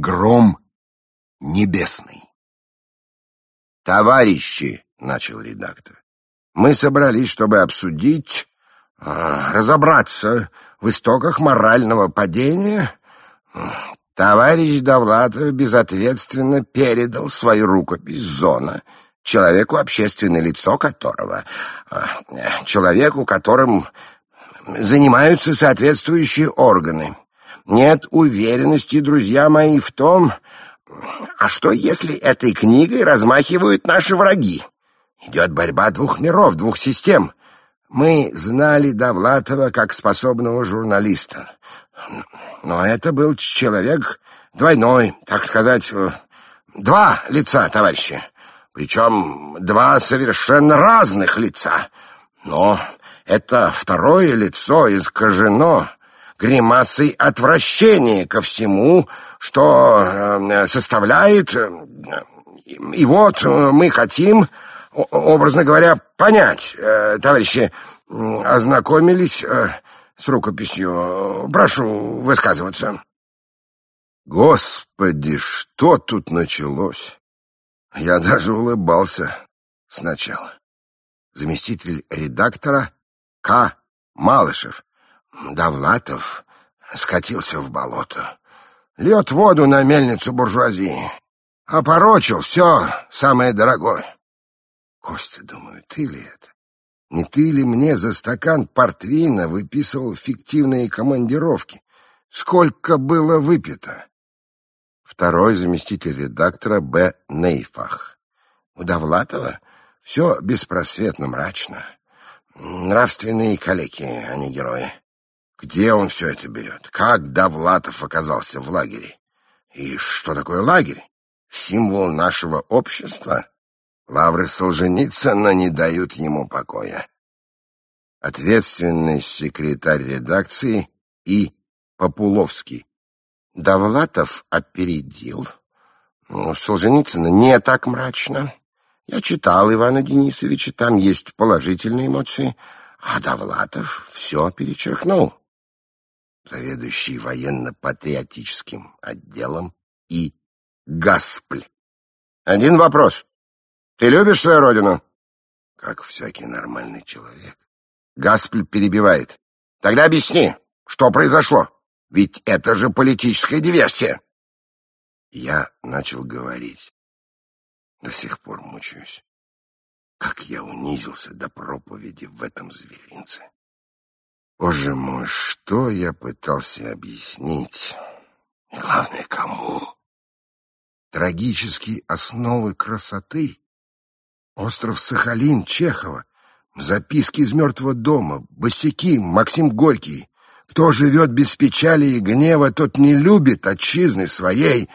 Гром небесный. «Товарищи», — начал редактор, — «мы собрались, чтобы обсудить, э, разобраться в истоках морального падения. Товарищ Довлатов безответственно передал свою рукопись «Зона» человеку, общественное лицо которого, э, человеку, которым занимаются соответствующие органы. Нет уверенности, друзья мои, в том, а что если этой книгой размахивают наши враги? Идет борьба двух миров, двух систем. Мы знали Довлатова как способного журналиста. Но это был человек двойной, так сказать, э, два лица, товарищи. Причем два совершенно разных лица. Но это второе лицо искажено гримасой отвращения ко всему, что э, составляет... Э, и вот э, мы хотим, образно говоря, понять, товарищи, ознакомились с рукописью. Прошу высказываться. Господи, что тут началось? Я даже улыбался сначала. Заместитель редактора К. Малышев Довлатов скатился в болото. Льет воду на мельницу буржуазии. Опорочил все самое дорогое. Костя, думаю, ты ли это? Не ты ли мне за стакан портвейна выписывал фиктивные командировки? Сколько было выпито? Второй заместитель редактора Б. Нейфах. У Довлатова все беспросветно мрачно. Нравственные калеки, а не герои. Где он все это берет? Как Довлатов оказался в лагере? И что такое лагерь? Символ нашего общества? Лавры Солженицына не дают ему покоя. Ответственный секретарь редакции И. Популовский. Довлатов опередил. Ну, Солженицына не так мрачно. Я читал Ивана Денисовича, там есть положительные эмоции, а Довлатов все перечеркнул заведующий военно-патриотическим отделом, и Гаспль. Один вопрос. Ты любишь свою родину? Как всякий нормальный человек. Гаспль перебивает. Тогда объясни, что произошло? Ведь это же политическая диверсия. Я начал говорить. До сих пор мучаюсь. Как я унизился до проповеди в этом зверинце. Боже мой, что я пытался объяснить? И главное, кому? Трагические основы красоты? Остров Сахалин Чехова, записки из мертвого дома, босяки, Максим Горький. Кто живет без печали и гнева, тот не любит отчизны своей.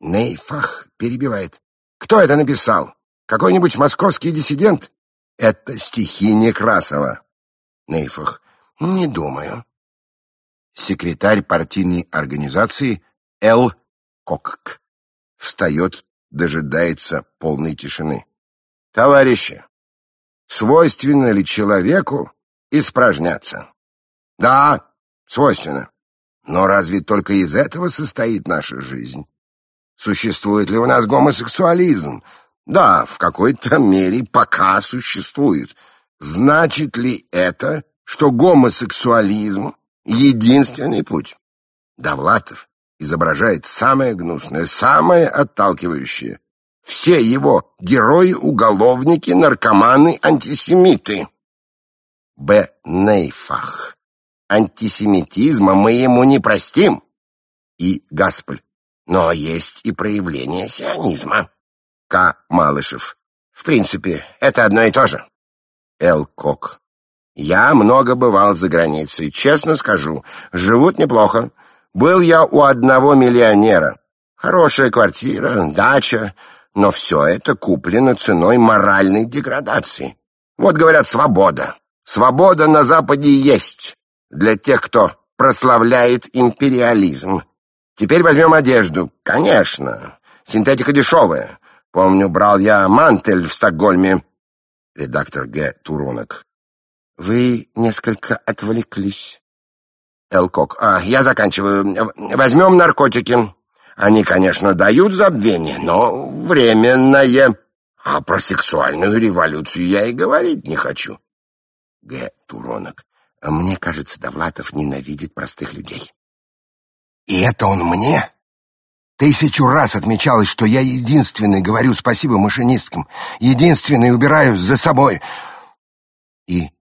Нейфах перебивает. Кто это написал? Какой-нибудь московский диссидент? Это стихи Некрасова. Нейфах. Не думаю. Секретарь партийной организации Л. Кокк встает, дожидается полной тишины. Товарищи, свойственно ли человеку испражняться? Да, свойственно. Но разве только из этого состоит наша жизнь? Существует ли у нас гомосексуализм? Да, в какой-то мере пока существует. Значит ли это, что гомосексуализм — единственный путь. Довлатов изображает самое гнусное, самое отталкивающее. Все его герои — уголовники, наркоманы, антисемиты. Б. Нейфах. Антисемитизма мы ему не простим. И Гаспель. Но есть и проявление сионизма. К. Малышев. В принципе, это одно и то же. Л. Кок. Я много бывал за границей, честно скажу, живут неплохо. Был я у одного миллионера. Хорошая квартира, дача, но все это куплено ценой моральной деградации. Вот говорят, свобода. Свобода на Западе есть для тех, кто прославляет империализм. Теперь возьмем одежду. Конечно, синтетика дешевая. Помню, брал я мантель в Стокгольме. Редактор Г. Туронок. Вы несколько отвлеклись. Элкок. А, я заканчиваю. Возьмем наркотики. Они, конечно, дают забвение, но временное. А про сексуальную революцию я и говорить не хочу. Г. Туронок. Мне кажется, Довлатов ненавидит простых людей. И это он мне? Тысячу раз отмечалось, что я единственный говорю спасибо машинисткам, единственный убираю за собой. И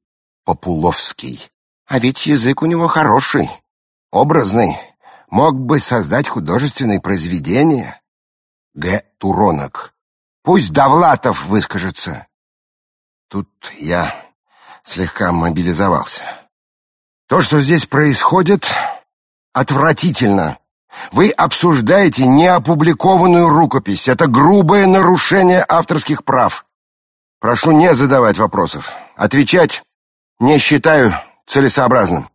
Популовский. А ведь язык у него хороший, образный, мог бы создать художественное произведение. Г. Туронок. Пусть Довлатов выскажется. Тут я слегка мобилизовался. То, что здесь происходит, отвратительно. Вы обсуждаете неопубликованную рукопись. Это грубое нарушение авторских прав. Прошу не задавать вопросов. Отвечать не считаю целесообразным.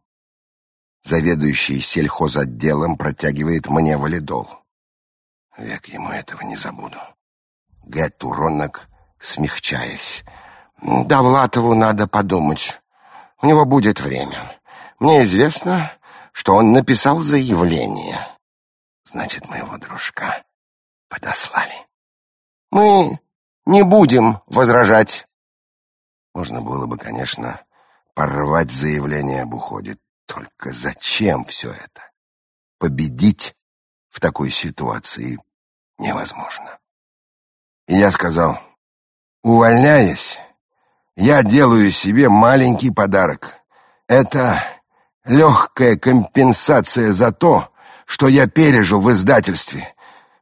Заведующий сельхозотделом протягивает мне валидол. Век ему этого не забуду. Г. Туронок, смягчаясь. Да, Влатову надо подумать. У него будет время. Мне известно, что он написал заявление. Значит, моего дружка подослали. Мы не будем возражать. Можно было бы, конечно, порвать заявление об уходе. Только зачем все это? Победить в такой ситуации невозможно. И я сказал, увольняясь, я делаю себе маленький подарок. Это легкая компенсация за то, что я пережил в издательстве.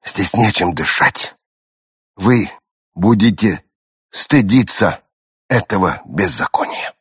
Здесь нечем дышать. Вы будете стыдиться этого беззакония.